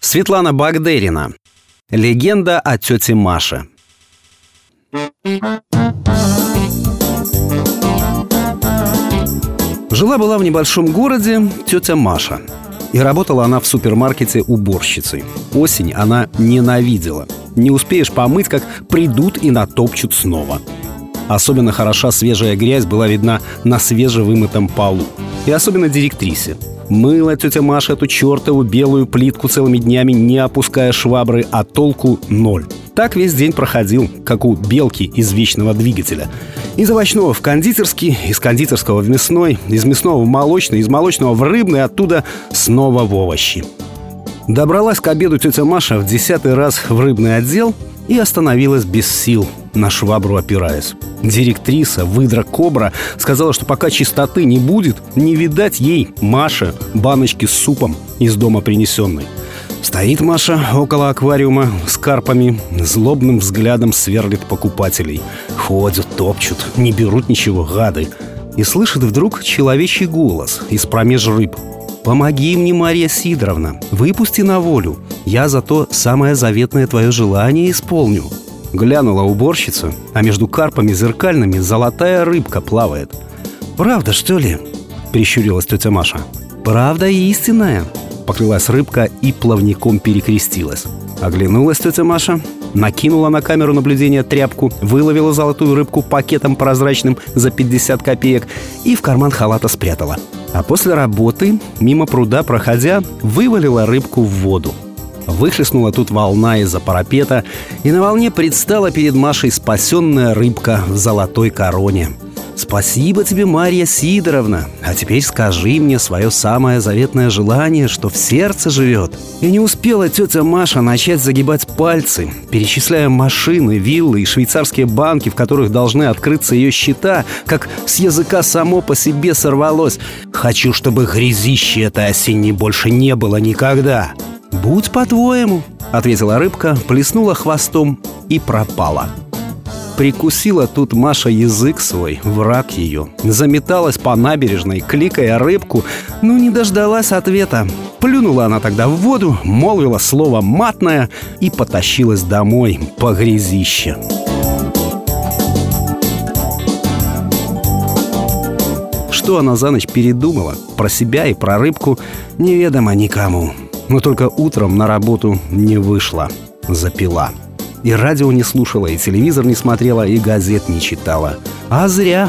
Светлана Багдерина. Легенда о тете Маше. Жила-была в небольшом городе тетя Маша. И работала она в супермаркете уборщицей. Осень она ненавидела. Не успеешь помыть, как придут и натопчут снова. Особенно хороша свежая грязь была видна на свежевымытом полу. И особенно директрисе. Мыла тетя Маша эту чертову белую плитку целыми днями, не опуская швабры, а толку ноль. Так весь день проходил, как у белки из вечного двигателя. Из овощного в кондитерский, из кондитерского в мясной, из мясного в молочный, из молочного в рыбный, оттуда снова в овощи. Добралась к обеду тетя Маша в десятый раз в рыбный отдел и остановилась без сил, на швабру опираясь. Директриса, выдра Кобра, сказала, что пока чистоты не будет, не видать ей, Маше, баночки с супом из дома принесенной. Стоит Маша около аквариума с карпами, злобным взглядом сверлит покупателей. Ходят, топчут, не берут ничего, гады. И слышит вдруг человечий голос из промеж рыб. «Помоги мне, Мария Сидоровна, выпусти на волю. Я зато самое заветное твое желание исполню». Глянула уборщица, а между карпами зеркальными золотая рыбка плавает. «Правда, что ли?» — прищурилась тетя Маша. «Правда истинная», — покрылась рыбка и плавником перекрестилась. Оглянулась тетя Маша, накинула на камеру наблюдения тряпку, выловила золотую рыбку пакетом прозрачным за 50 копеек и в карман халата спрятала. А после работы, мимо пруда проходя, вывалила рыбку в воду. Выхлестнула тут волна из-за парапета, и на волне предстала перед Машей спасенная рыбка в золотой короне. «Спасибо тебе, Марья Сидоровна! А теперь скажи мне свое самое заветное желание, что в сердце живет». И не успела тетя Маша начать загибать пальцы, перечисляя машины, виллы и швейцарские банки, в которых должны открыться ее счета, как с языка само по себе сорвалось. «Хочу, чтобы грязище этой осенней больше не было никогда!» «Будь по-твоему», — ответила рыбка, плеснула хвостом и пропала. Прикусила тут Маша язык свой, враг ее. Заметалась по набережной, кликая рыбку, но не дождалась ответа. Плюнула она тогда в воду, молвила слово матное и потащилась домой по грязище. Что она за ночь передумала, про себя и про рыбку, неведомо никому. Но только утром на работу не вышла. Запила. И радио не слушала, и телевизор не смотрела, и газет не читала. А зря.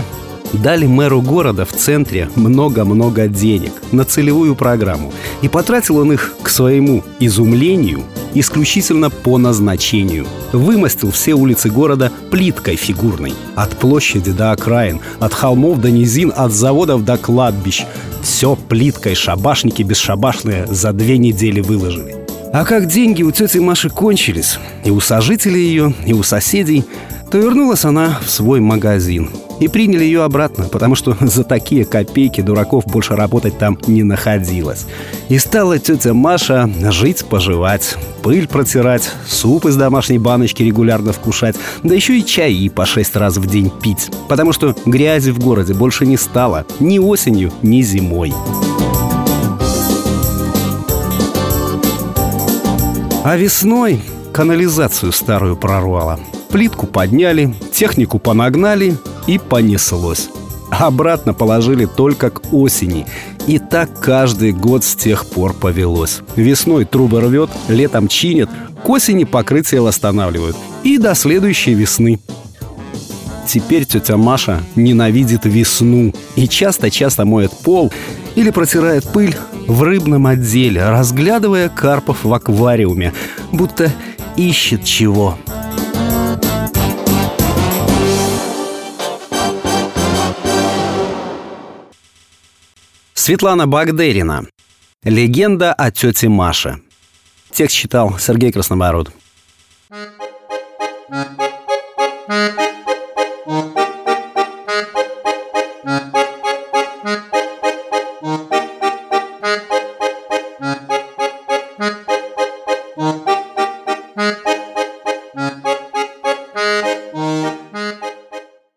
Дали мэру города в центре много-много денег на целевую программу. И потратил он их к своему изумлению исключительно по назначению. Вымостил все улицы города плиткой фигурной. От площади до окраин, от холмов до низин, от заводов до кладбищ. Все плиткой шабашники бесшабашные за две недели выложили. А как деньги у тети Маши кончились, и у сожителей ее, и у соседей, то вернулась она в свой магазин. И приняли ее обратно, потому что за такие копейки дураков больше работать там не находилось. И стала тетя Маша жить-поживать, пыль протирать, суп из домашней баночки регулярно вкушать, да еще и чаи по шесть раз в день пить. Потому что грязи в городе больше не стало ни осенью, ни зимой. А весной канализацию старую прорвало – Плитку подняли, технику понагнали и понеслось. Обратно положили только к осени. И так каждый год с тех пор повелось. Весной трубы рвет, летом чинят, к осени покрытие восстанавливают. И до следующей весны. Теперь тетя Маша ненавидит весну и часто-часто моет пол или протирает пыль в рыбном отделе, разглядывая карпов в аквариуме, будто ищет чего. Светлана Багдерина. Легенда о тете Маше. Текст читал Сергей Краснобород. thank you